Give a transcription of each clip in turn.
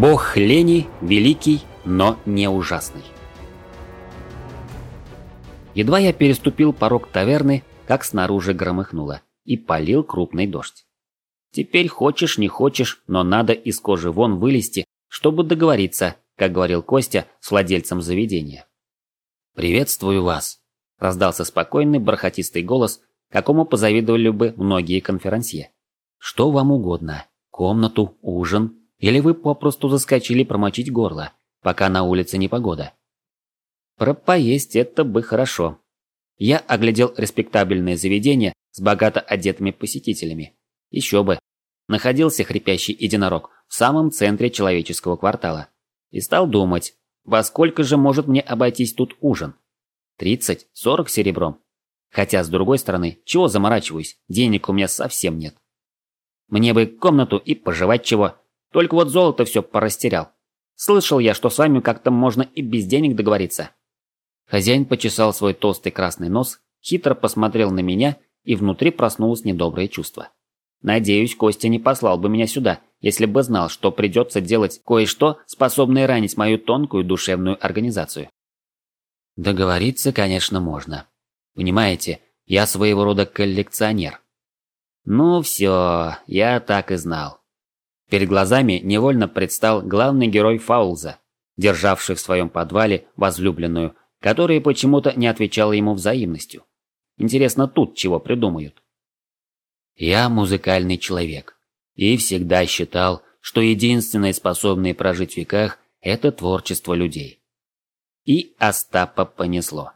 Бог лени великий, но не ужасный. Едва я переступил порог таверны, как снаружи громыхнуло, и полил крупный дождь. Теперь хочешь не хочешь, но надо из кожи вон вылезти, чтобы договориться, как говорил Костя с владельцем заведения. «Приветствую вас», – раздался спокойный бархатистый голос, какому позавидовали бы многие конферансье. «Что вам угодно? Комнату, ужин, или вы попросту заскочили промочить горло, пока на улице непогода? Про поесть это бы хорошо. Я оглядел респектабельное заведение с богато одетыми посетителями. Еще бы. Находился хрипящий единорог в самом центре человеческого квартала. И стал думать, во сколько же может мне обойтись тут ужин? 30-40 серебром. Хотя, с другой стороны, чего заморачиваюсь, денег у меня совсем нет. Мне бы комнату и пожевать чего, только вот золото все порастерял. Слышал я, что с вами как-то можно и без денег договориться. Хозяин почесал свой толстый красный нос, хитро посмотрел на меня, и внутри проснулось недоброе чувство. Надеюсь, Костя не послал бы меня сюда, если бы знал, что придется делать кое-что, способное ранить мою тонкую душевную организацию. Договориться, конечно, можно. Понимаете, я своего рода коллекционер. Ну все, я так и знал. Перед глазами невольно предстал главный герой Фаулза, державший в своем подвале возлюбленную, которая почему-то не отвечала ему взаимностью. Интересно, тут чего придумают? Я музыкальный человек и всегда считал, что единственное способное прожить в веках – это творчество людей. И Остапа понесло.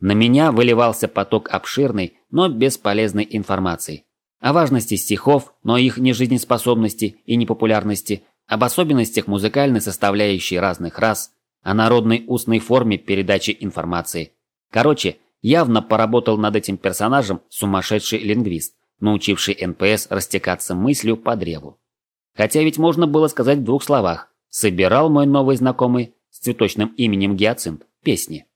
На меня выливался поток обширной, но бесполезной информации, о важности стихов, но их нежизнеспособности и непопулярности, об особенностях музыкальной составляющей разных рас, о народной устной форме передачи информации. Короче, явно поработал над этим персонажем сумасшедший лингвист, научивший НПС растекаться мыслью по древу. Хотя ведь можно было сказать в двух словах. Собирал мой новый знакомый с цветочным именем Гиацинт песни.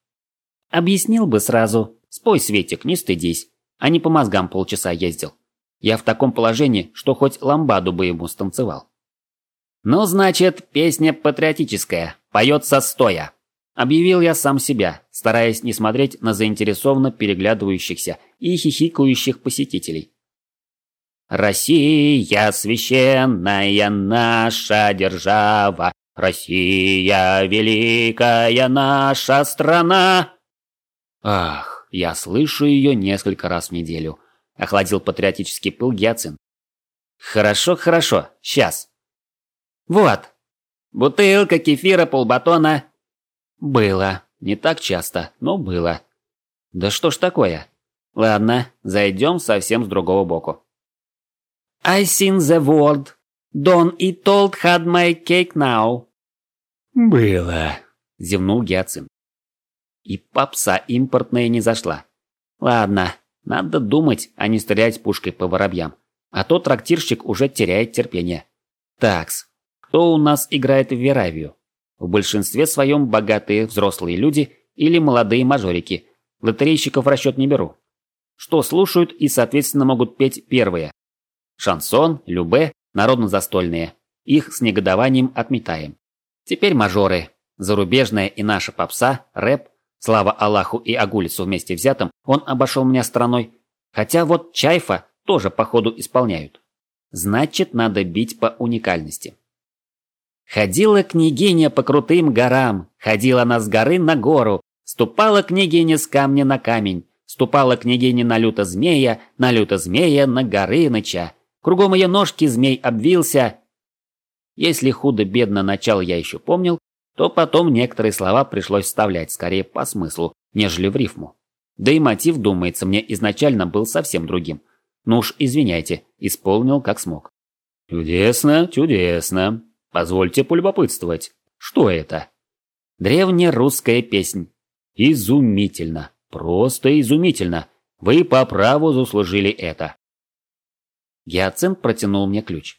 Объяснил бы сразу. Спой, Светик, не стыдись. А не по мозгам полчаса ездил. Я в таком положении, что хоть ламбаду бы ему станцевал. «Ну, значит, песня патриотическая, поется стоя», – объявил я сам себя, стараясь не смотреть на заинтересованно переглядывающихся и хихикающих посетителей. «Россия священная наша держава, Россия великая наша страна!» Ах, я слышу ее несколько раз в неделю, охладил патриотический пыл Гиацин. Хорошо, хорошо, сейчас. Вот. Бутылка кефира полбатона. Было. Не так часто, но было. Да что ж такое? Ладно, зайдем совсем с другого боку. I seen the word. Don it told had my cake now. Было, зевнул Гиацин. И попса импортная не зашла. Ладно, надо думать, а не стрелять пушкой по воробьям. А то трактирщик уже теряет терпение. Такс. Кто у нас играет в Веравию? В большинстве своем богатые взрослые люди или молодые мажорики. Лотерейщиков в расчет не беру. Что слушают и, соответственно, могут петь первые. Шансон, любе, народно-застольные. Их с негодованием отметаем. Теперь мажоры. Зарубежная и наша попса, рэп, Слава Аллаху и Агулицу вместе взятым, он обошел меня стороной. Хотя вот Чайфа тоже по ходу исполняют. Значит, надо бить по уникальности. Ходила княгиня по крутым горам, ходила она с горы на гору, ступала княгиня с камня на камень, ступала княгиня на люто змея, на люто змея, на горы ноча. Кругом ее ножки змей обвился. Если худо-бедно начало я еще помнил, то потом некоторые слова пришлось вставлять скорее по смыслу, нежели в рифму. Да и мотив, думается, мне изначально был совсем другим. Ну уж извиняйте, исполнил как смог. Чудесно, чудесно. Позвольте полюбопытствовать. Что это? Древнерусская песнь. Изумительно. Просто изумительно. Вы по праву заслужили это. Гиацинт протянул мне ключ.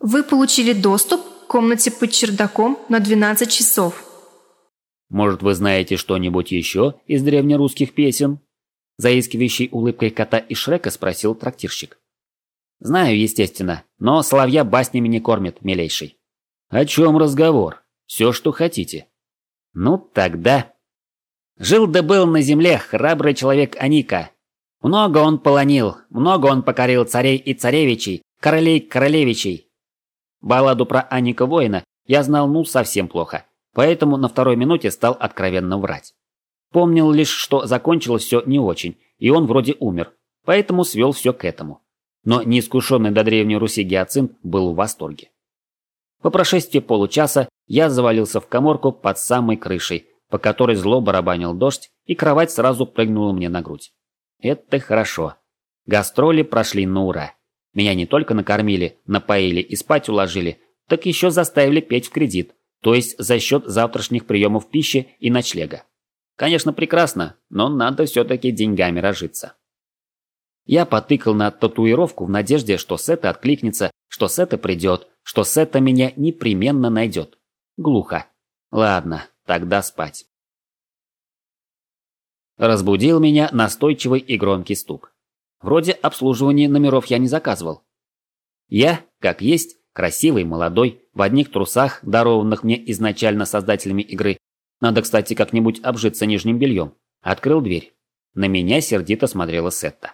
Вы получили доступ комнате под чердаком на 12 часов. Может, вы знаете что-нибудь еще из древнерусских песен? Заискивающей улыбкой кота и Шрека спросил трактирщик. Знаю, естественно, но соловья баснями не кормят, милейший. О чем разговор? Все, что хотите. Ну, тогда... Жил да был на земле храбрый человек Аника. Много он полонил, много он покорил царей и царевичей, королей королевичей. Балладу про Аника воина я знал ну совсем плохо, поэтому на второй минуте стал откровенно врать. Помнил лишь, что закончилось все не очень, и он вроде умер, поэтому свел все к этому. Но неискушенный до Древней Руси Гиацинт был в восторге. По прошествии получаса я завалился в коморку под самой крышей, по которой зло барабанил дождь, и кровать сразу прыгнула мне на грудь. Это хорошо. Гастроли прошли на ура. Меня не только накормили, напоили и спать уложили, так еще заставили петь в кредит, то есть за счет завтрашних приемов пищи и ночлега. Конечно, прекрасно, но надо все-таки деньгами разжиться. Я потыкал на татуировку в надежде, что Сета откликнется, что Сета придет, что Сета меня непременно найдет. Глухо. Ладно, тогда спать. Разбудил меня настойчивый и громкий стук. Вроде обслуживания номеров я не заказывал. Я, как есть, красивый, молодой, в одних трусах, дарованных мне изначально создателями игры, надо, кстати, как-нибудь обжиться нижним бельем. Открыл дверь. На меня сердито смотрела Сетта.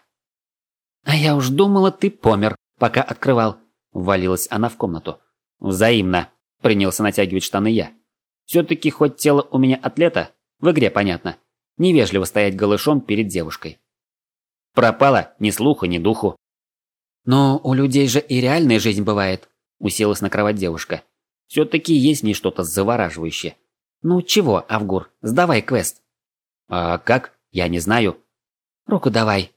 «А я уж думала, ты помер, пока открывал», – ввалилась она в комнату. «Взаимно», – принялся натягивать штаны я. «Все-таки хоть тело у меня атлета, в игре понятно, невежливо стоять голышом перед девушкой». «Пропала ни слуха, ни духу». «Но у людей же и реальная жизнь бывает», – уселась на кровать девушка. «Все-таки есть в ней что-то завораживающее. «Ну чего, Авгур, сдавай квест». «А как? Я не знаю». «Руку давай».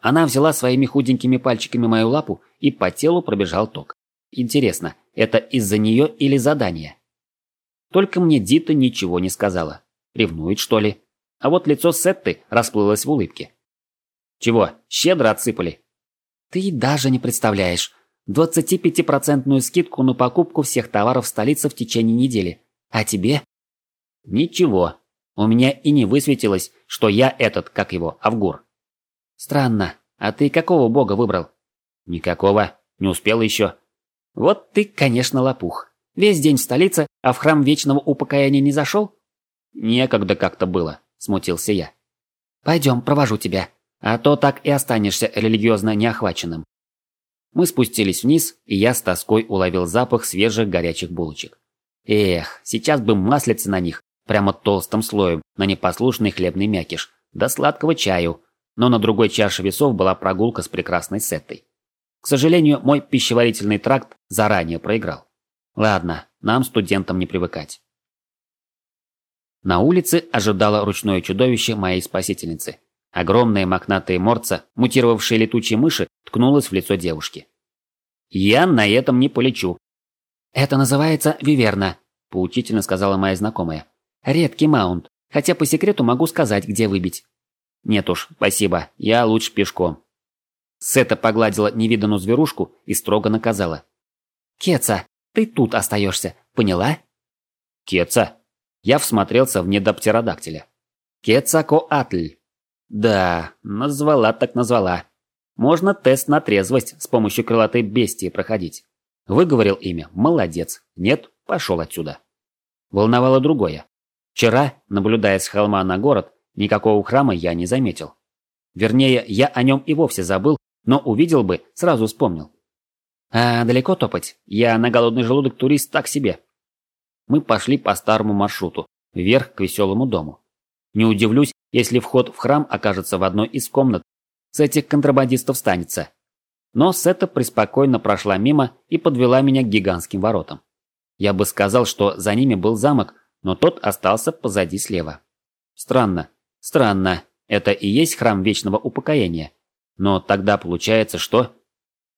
Она взяла своими худенькими пальчиками мою лапу, и по телу пробежал ток. Интересно, это из-за нее или задание? Только мне Дита ничего не сказала. Ревнует, что ли? А вот лицо Сетты расплылось в улыбке. Чего, щедро отсыпали? Ты даже не представляешь. 25% скидку на покупку всех товаров в столице в течение недели. А тебе Ничего. У меня и не высветилось, что я этот, как его, Авгур. Странно. А ты какого бога выбрал? Никакого. Не успел еще. Вот ты, конечно, лопух. Весь день в столице, а в храм вечного упокоения не зашел? Некогда как-то было, смутился я. Пойдем, провожу тебя. А то так и останешься религиозно неохваченным. Мы спустились вниз, и я с тоской уловил запах свежих горячих булочек. Эх, сейчас бы маслица на них, прямо толстым слоем на непослушный хлебный мякиш, до сладкого чаю, но на другой чаше весов была прогулка с прекрасной сеттой. К сожалению, мой пищеварительный тракт заранее проиграл. Ладно, нам, студентам, не привыкать. На улице ожидало ручное чудовище моей спасительницы. Огромные мохнатые морца, мутировавшие летучие мыши, ткнулась в лицо девушки. «Я на этом не полечу». «Это называется виверна», – поучительно сказала моя знакомая. Редкий маунт, хотя по секрету могу сказать, где выбить. Нет уж, спасибо, я лучше пешком. Сета погладила невиданную зверушку и строго наказала. «Кеца, ты тут остаешься, поняла?» «Кеца?» Я всмотрелся в недоптеродактиля. «Кецакоатль». Да, назвала так назвала. Можно тест на трезвость с помощью крылатой бестии проходить. Выговорил имя, молодец. Нет, пошел отсюда. Волновало другое. Вчера, наблюдая с холма на город, никакого храма я не заметил. Вернее, я о нем и вовсе забыл, но увидел бы, сразу вспомнил. А далеко топать? Я на голодный желудок турист так себе. Мы пошли по старому маршруту, вверх к веселому дому. Не удивлюсь, если вход в храм окажется в одной из комнат. С этих контрабандистов станется. Но Сета преспокойно прошла мимо и подвела меня к гигантским воротам. Я бы сказал, что за ними был замок, но тот остался позади слева. Странно, странно, это и есть храм вечного упокоения. Но тогда получается, что...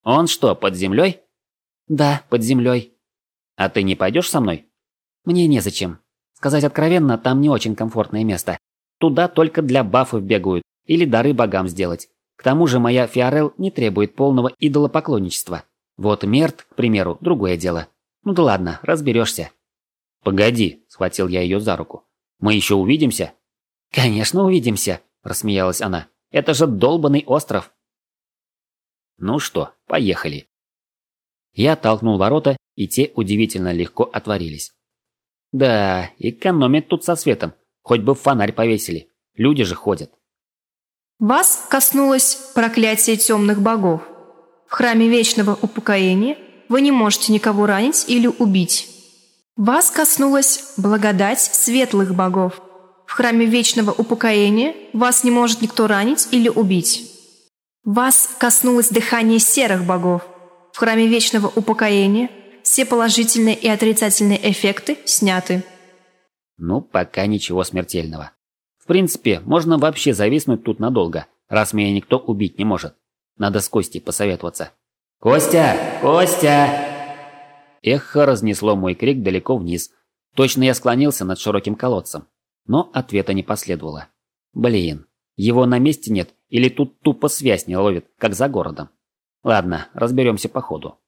Он что, под землей? Да, под землей. А ты не пойдешь со мной? Мне незачем. Сказать откровенно, там не очень комфортное место. Туда только для бафов бегают или дары богам сделать. К тому же моя Фиорел не требует полного идолопоклонничества. Вот Мерт, к примеру, другое дело. Ну да ладно, разберешься. «Погоди», – схватил я ее за руку. «Мы еще увидимся?» «Конечно увидимся», – рассмеялась она. «Это же долбанный остров». Ну что, поехали. Я толкнул ворота, и те удивительно легко отворились. Да, экономят тут со светом, хоть бы фонарь повесили. Люди же ходят. Вас коснулось проклятие темных богов. В храме вечного упокоения вы не можете никого ранить или убить. Вас коснулась благодать светлых богов. В храме вечного упокоения вас не может никто ранить или убить. Вас коснулось дыхание серых богов. В храме вечного упокоения все положительные и отрицательные эффекты сняты. Ну, пока ничего смертельного. В принципе, можно вообще зависнуть тут надолго, раз меня никто убить не может. Надо с Костей посоветоваться. «Костя! Костя!» Эхо разнесло мой крик далеко вниз. Точно я склонился над широким колодцем. Но ответа не последовало. Блин, его на месте нет или тут тупо связь не ловит, как за городом. Ладно, разберемся по ходу.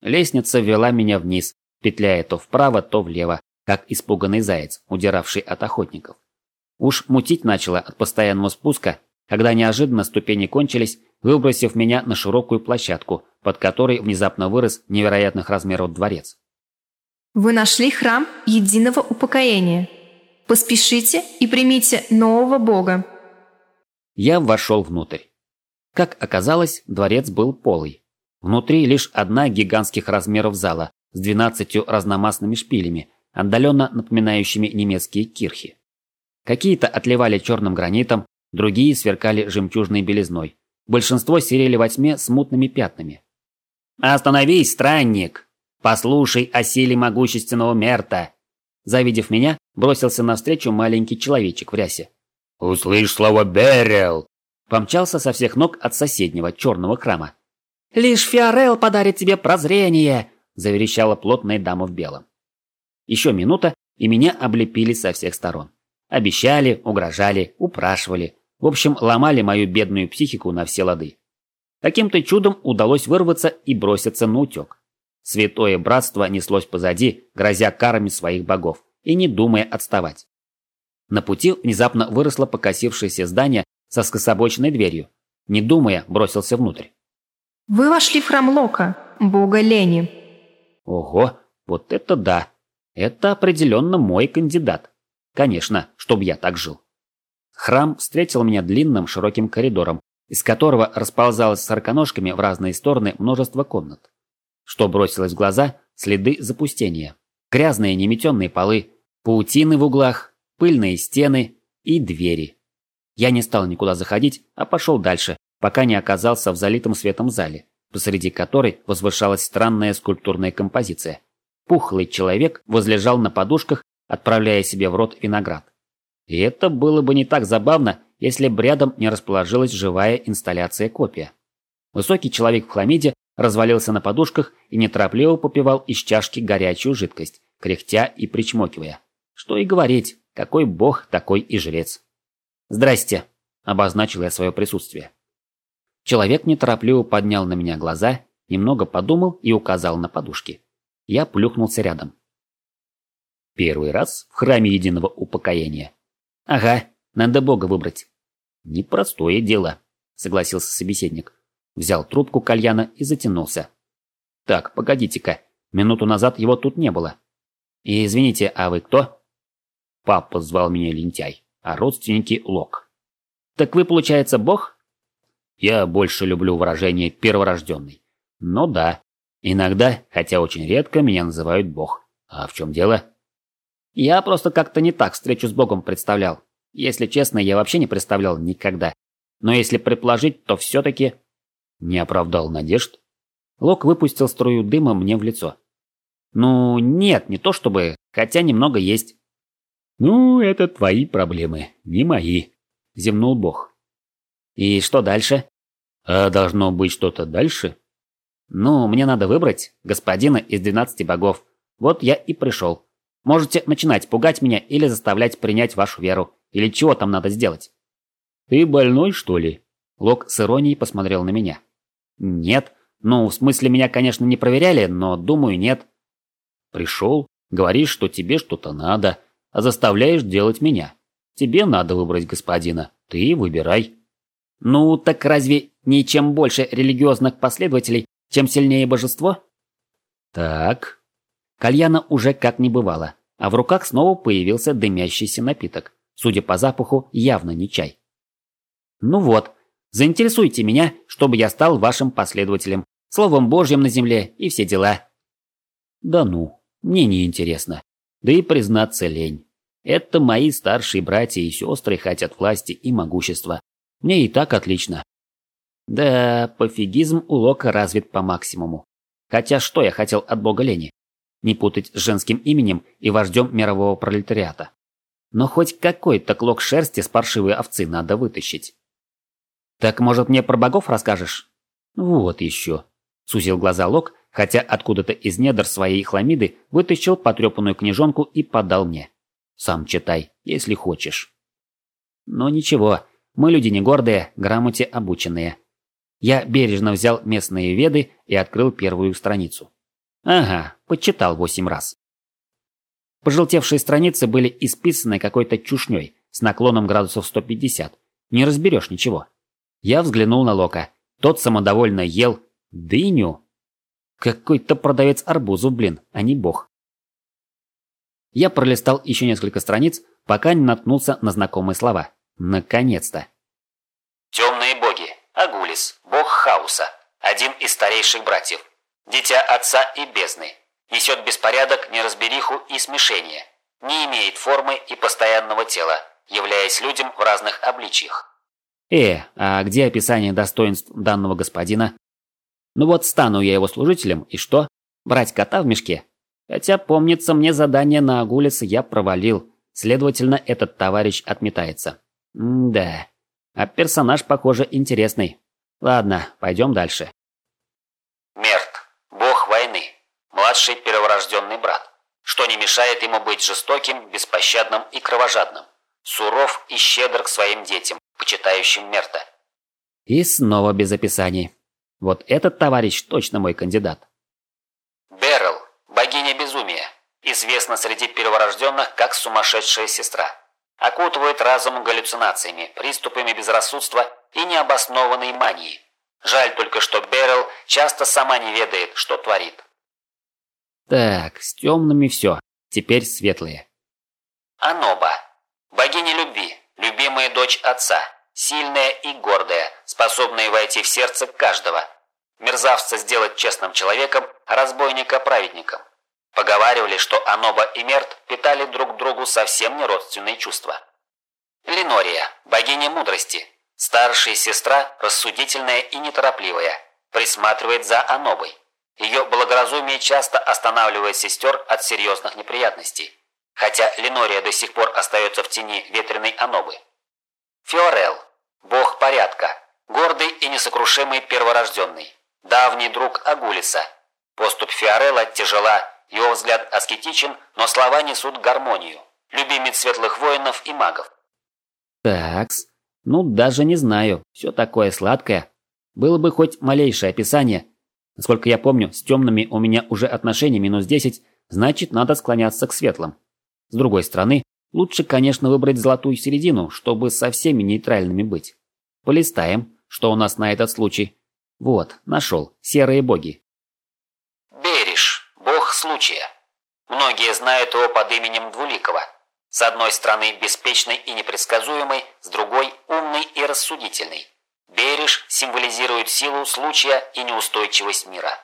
Лестница вела меня вниз, петляя то вправо, то влево, как испуганный заяц, удиравший от охотников. Уж мутить начало от постоянного спуска, когда неожиданно ступени кончились, выбросив меня на широкую площадку, под которой внезапно вырос невероятных размеров дворец. Вы нашли храм единого упокоения. Поспешите и примите нового бога. Я вошел внутрь. Как оказалось, дворец был полый. Внутри лишь одна гигантских размеров зала с двенадцатью разномастными шпилями, отдаленно напоминающими немецкие кирхи. Какие-то отливали черным гранитом, другие сверкали жемчужной белизной. Большинство серели во тьме смутными пятнами. «Остановись, странник! Послушай о силе могущественного Мерта!» Завидев меня, бросился навстречу маленький человечек в рясе. «Услышь слово «берел»!» Помчался со всех ног от соседнего черного храма. «Лишь Фиорел подарит тебе прозрение!» заверещала плотная дама в белом. Еще минута, и меня облепили со всех сторон. Обещали, угрожали, упрашивали. В общем, ломали мою бедную психику на все лады. Каким-то чудом удалось вырваться и броситься на утек. Святое братство неслось позади, грозя карами своих богов, и не думая отставать. На пути внезапно выросло покосившееся здание со скособоченной дверью. Не думая, бросился внутрь. Вы вошли в храм Лока, бога лени. Ого, вот это да! Это определенно мой кандидат. Конечно, чтобы я так жил. Храм встретил меня длинным широким коридором, из которого расползалось с арканожками в разные стороны множество комнат. Что бросилось в глаза – следы запустения. Грязные неметенные полы, паутины в углах, пыльные стены и двери. Я не стал никуда заходить, а пошел дальше, пока не оказался в залитом светом зале, посреди которой возвышалась странная скульптурная композиция. Пухлый человек возлежал на подушках, отправляя себе в рот виноград. И это было бы не так забавно, если бы рядом не расположилась живая инсталляция копия. Высокий человек в хламиде развалился на подушках и неторопливо попивал из чашки горячую жидкость, кряхтя и причмокивая. Что и говорить, какой бог, такой и жрец. «Здрасте», – обозначил я свое присутствие. Человек неторопливо поднял на меня глаза, немного подумал и указал на подушки. Я плюхнулся рядом. Первый раз в храме единого упокоения. Ага, надо бога выбрать. Непростое дело, согласился собеседник. Взял трубку кальяна и затянулся. Так, погодите-ка, минуту назад его тут не было. И извините, а вы кто? Папа звал меня лентяй, а родственники лок. Так вы, получается, бог? Я больше люблю выражение «перворожденный». Но да, иногда, хотя очень редко, меня называют бог. А в чем дело? Я просто как-то не так встречу с богом представлял. Если честно, я вообще не представлял никогда. Но если предположить, то все-таки... Не оправдал надежд. Лок выпустил струю дыма мне в лицо. Ну, нет, не то чтобы, хотя немного есть. Ну, это твои проблемы, не мои, земнул бог. И что дальше? А должно быть что-то дальше? Ну, мне надо выбрать господина из двенадцати богов. Вот я и пришел. Можете начинать пугать меня или заставлять принять вашу веру. Или чего там надо сделать? Ты больной, что ли? Лок с иронией посмотрел на меня. Нет. Ну, в смысле, меня, конечно, не проверяли, но, думаю, нет. Пришел, говоришь, что тебе что-то надо, а заставляешь делать меня. Тебе надо выбрать господина. Ты выбирай. Ну, так разве не чем больше религиозных последователей, Чем сильнее божество? Так. Кальяна уже как не бывало, а в руках снова появился дымящийся напиток. Судя по запаху, явно не чай. Ну вот, заинтересуйте меня, чтобы я стал вашим последователем, словом Божьим на земле и все дела. Да ну, мне не интересно. Да и признаться лень. Это мои старшие братья и сестры хотят власти и могущества. Мне и так отлично. Да, пофигизм у Лока развит по максимуму. Хотя что я хотел от бога лени? Не путать с женским именем и вождем мирового пролетариата. Но хоть какой-то клок шерсти с паршивой овцы надо вытащить. Так может мне про богов расскажешь? Вот еще. Сузил глаза Лок, хотя откуда-то из недр своей хламиды вытащил потрепанную книжонку и подал мне. Сам читай, если хочешь. Но ничего, мы люди не гордые, грамоте обученные. Я бережно взял местные веды и открыл первую страницу. Ага, почитал восемь раз. Пожелтевшие страницы были исписаны какой-то чушней с наклоном градусов 150. Не разберешь ничего. Я взглянул на Лока. Тот самодовольно ел дыню. Какой-то продавец арбузов, блин, а не бог. Я пролистал еще несколько страниц, пока не наткнулся на знакомые слова. Наконец-то. Темные хаоса. Один из старейших братьев. Дитя отца и бездны. Несет беспорядок, неразбериху и смешение. Не имеет формы и постоянного тела, являясь людям в разных обличиях. Э, а где описание достоинств данного господина? Ну вот стану я его служителем, и что? Брать кота в мешке? Хотя, помнится, мне задание на Агулис я провалил. Следовательно, этот товарищ отметается. М да. А персонаж, похоже, интересный. Ладно, пойдем дальше. Мерт, бог войны, младший перворожденный брат, что не мешает ему быть жестоким, беспощадным и кровожадным, суров и щедр к своим детям, почитающим Мерта. И снова без описаний. Вот этот товарищ точно мой кандидат. Берл, богиня безумия, известна среди перворожденных как сумасшедшая сестра. Окутывает разум галлюцинациями, приступами безрассудства и необоснованной мании. Жаль только, что Берл часто сама не ведает, что творит. Так, с темными все. Теперь светлые. Аноба. Богиня любви, любимая дочь отца, сильная и гордая, способная войти в сердце каждого. Мерзавца сделать честным человеком, а разбойника праведником. Поговаривали, что Аноба и Мерт питали друг другу совсем не родственные чувства. Ленория, богиня мудрости, старшая сестра, рассудительная и неторопливая, присматривает за Анобой. Ее благоразумие часто останавливает сестер от серьезных неприятностей, хотя Ленория до сих пор остается в тени ветреной Анобы. Фиорел, бог порядка, гордый и несокрушимый перворожденный, давний друг Агулиса. Поступь Фиорелла тяжела его взгляд аскетичен, но слова несут гармонию. Любимец светлых воинов и магов. Такс. Ну, даже не знаю. Все такое сладкое. Было бы хоть малейшее описание. Насколько я помню, с темными у меня уже отношение минус 10, значит, надо склоняться к светлым. С другой стороны, лучше, конечно, выбрать золотую середину, чтобы со всеми нейтральными быть. Полистаем, что у нас на этот случай. Вот, нашел. Серые боги случая. Многие знают его под именем Двуликова. С одной стороны беспечный и непредсказуемый, с другой умный и рассудительный. Береж символизирует силу случая и неустойчивость мира.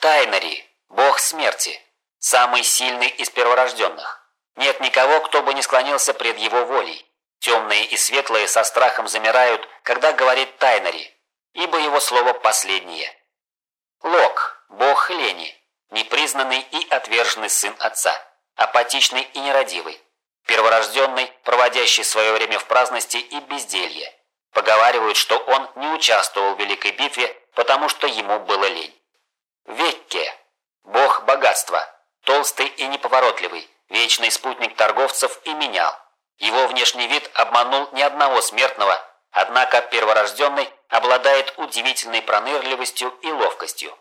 Тайнари – бог смерти, самый сильный из перворожденных. Нет никого, кто бы не склонился пред его волей. Темные и светлые со страхом замирают, когда говорит Тайнари, ибо его слово последнее. Лок – бог лени, непризнанный и отверженный сын отца, апатичный и нерадивый, перворожденный, проводящий свое время в праздности и безделье. Поговаривают, что он не участвовал в Великой битве, потому что ему было лень. Векке – бог богатства, толстый и неповоротливый, вечный спутник торговцев и менял. Его внешний вид обманул ни одного смертного, однако перворожденный обладает удивительной пронырливостью и ловкостью.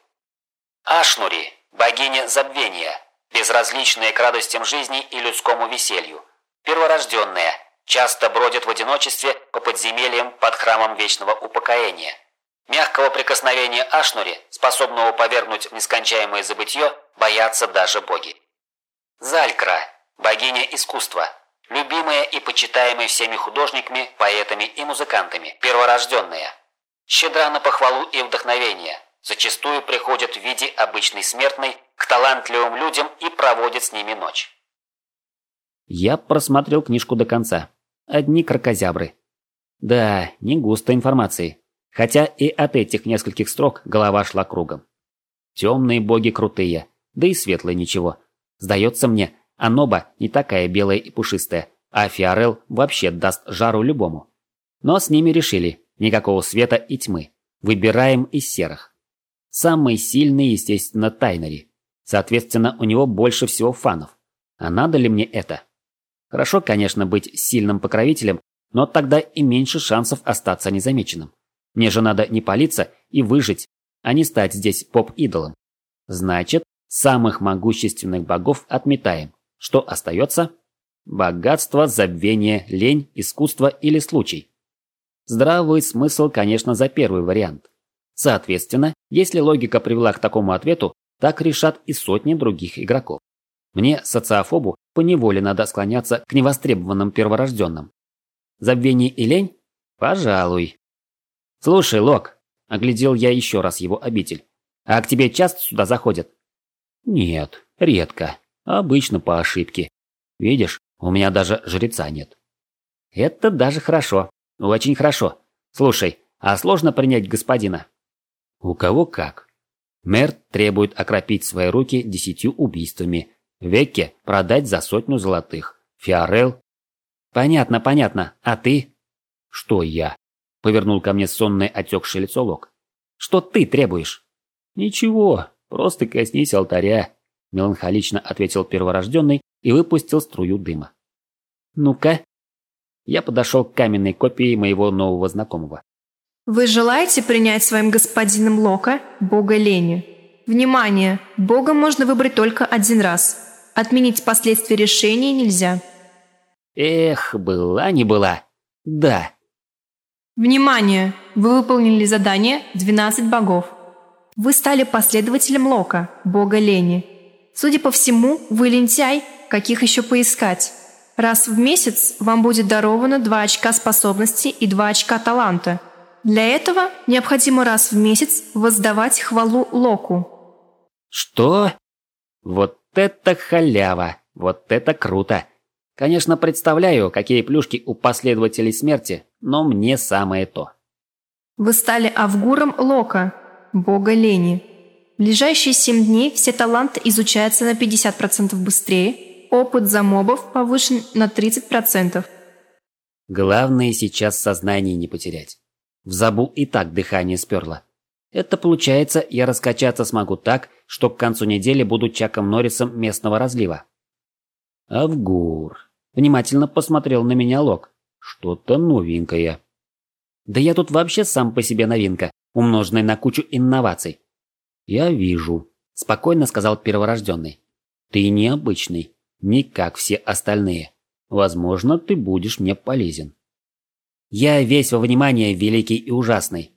Ашнури богиня забвения, безразличная к радостям жизни и людскому веселью, перворожденная, часто бродит в одиночестве по подземельям под храмом вечного упокоения. Мягкого прикосновения Ашнури, способного повергнуть в нескончаемое забытье, боятся даже боги. Залькра, богиня искусства, любимая и почитаемая всеми художниками, поэтами и музыкантами, перворожденная. Щедра на похвалу и вдохновение, зачастую приходит в виде обычной смертной к талантливым людям и проводит с ними ночь. Я просмотрел книжку до конца. Одни крокозябры. Да, не густо информации. Хотя и от этих нескольких строк голова шла кругом. Темные боги крутые, да и светлые ничего. Сдается мне, Аноба не такая белая и пушистая, а Фиорел вообще даст жару любому. Но с ними решили, никакого света и тьмы. Выбираем из серых. Самый сильный, естественно, Тайнери. Соответственно, у него больше всего фанов. А надо ли мне это? Хорошо, конечно, быть сильным покровителем, но тогда и меньше шансов остаться незамеченным. Мне же надо не палиться и выжить, а не стать здесь поп-идолом. Значит, самых могущественных богов отметаем. Что остается? Богатство, забвение, лень, искусство или случай. Здравый смысл, конечно, за первый вариант. Соответственно, если логика привела к такому ответу, так решат и сотни других игроков. Мне, социофобу, поневоле надо склоняться к невостребованным перворожденным. Забвение и лень? Пожалуй. Слушай, Лок, оглядел я еще раз его обитель. А к тебе часто сюда заходят? Нет, редко. Обычно по ошибке. Видишь, у меня даже жреца нет. Это даже хорошо. Очень хорошо. Слушай, а сложно принять господина? У кого как. Мэр требует окропить свои руки десятью убийствами, Векке продать за сотню золотых. Фиорел... Понятно, понятно. А ты? Что я? Повернул ко мне сонное отекшее лицо Лок. Что ты требуешь? Ничего, просто коснись алтаря. Меланхолично ответил перворожденный и выпустил струю дыма. Ну-ка. Я подошел к каменной копии моего нового знакомого. Вы желаете принять своим господином Лока, бога лени? Внимание! Бога можно выбрать только один раз. Отменить последствия решения нельзя. Эх, была не была. Да. Внимание! Вы выполнили задание 12 богов. Вы стали последователем Лока, бога лени. Судя по всему, вы лентяй, каких еще поискать. Раз в месяц вам будет даровано 2 очка способности и 2 очка таланта. Для этого необходимо раз в месяц воздавать хвалу Локу. Что? Вот это халява! Вот это круто! Конечно, представляю, какие плюшки у последователей смерти, но мне самое то. Вы стали Авгуром Лока, бога лени. В ближайшие семь дней все таланты изучаются на 50% быстрее, опыт за мобов повышен на 30%. Главное сейчас сознание не потерять. В забу и так дыхание сперло. Это получается, я раскачаться смогу так, что к концу недели буду Чаком Норрисом местного разлива. Авгур. Внимательно посмотрел на меня Лок. Что-то новенькое. Да я тут вообще сам по себе новинка, умноженная на кучу инноваций. Я вижу, спокойно сказал перворожденный. Ты необычный, не как все остальные. Возможно, ты будешь мне полезен. Я весь во внимание великий и ужасный.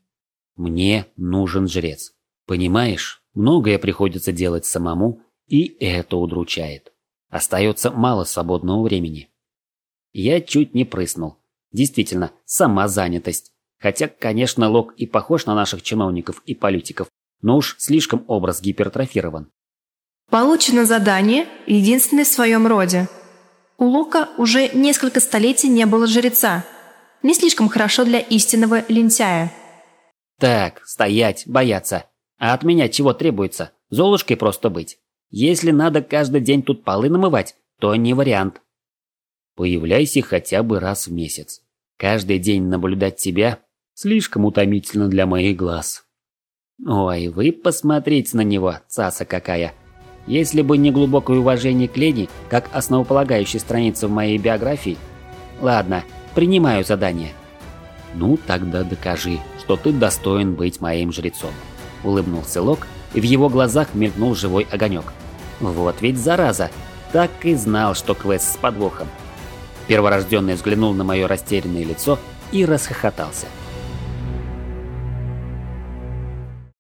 Мне нужен жрец. Понимаешь, многое приходится делать самому, и это удручает. Остается мало свободного времени. Я чуть не прыснул. Действительно, сама занятость. Хотя, конечно, Лок и похож на наших чиновников и политиков, но уж слишком образ гипертрофирован. Получено задание, единственное в своем роде. У Лока уже несколько столетий не было жреца. Не слишком хорошо для истинного лентяя. Так, стоять, бояться. А от меня чего требуется? Золушкой просто быть. Если надо каждый день тут полы намывать, то не вариант. Появляйся хотя бы раз в месяц. Каждый день наблюдать тебя слишком утомительно для моих глаз. Ой, вы посмотрите на него, цаса какая. Если бы не глубокое уважение к леди, как основополагающей странице в моей биографии... Ладно, принимаю задание. Ну, тогда докажи, что ты достоин быть моим жрецом. Улыбнулся Лок, и в его глазах мелькнул живой огонек. Вот ведь зараза, так и знал, что квест с подвохом. Перворожденный взглянул на мое растерянное лицо и расхохотался.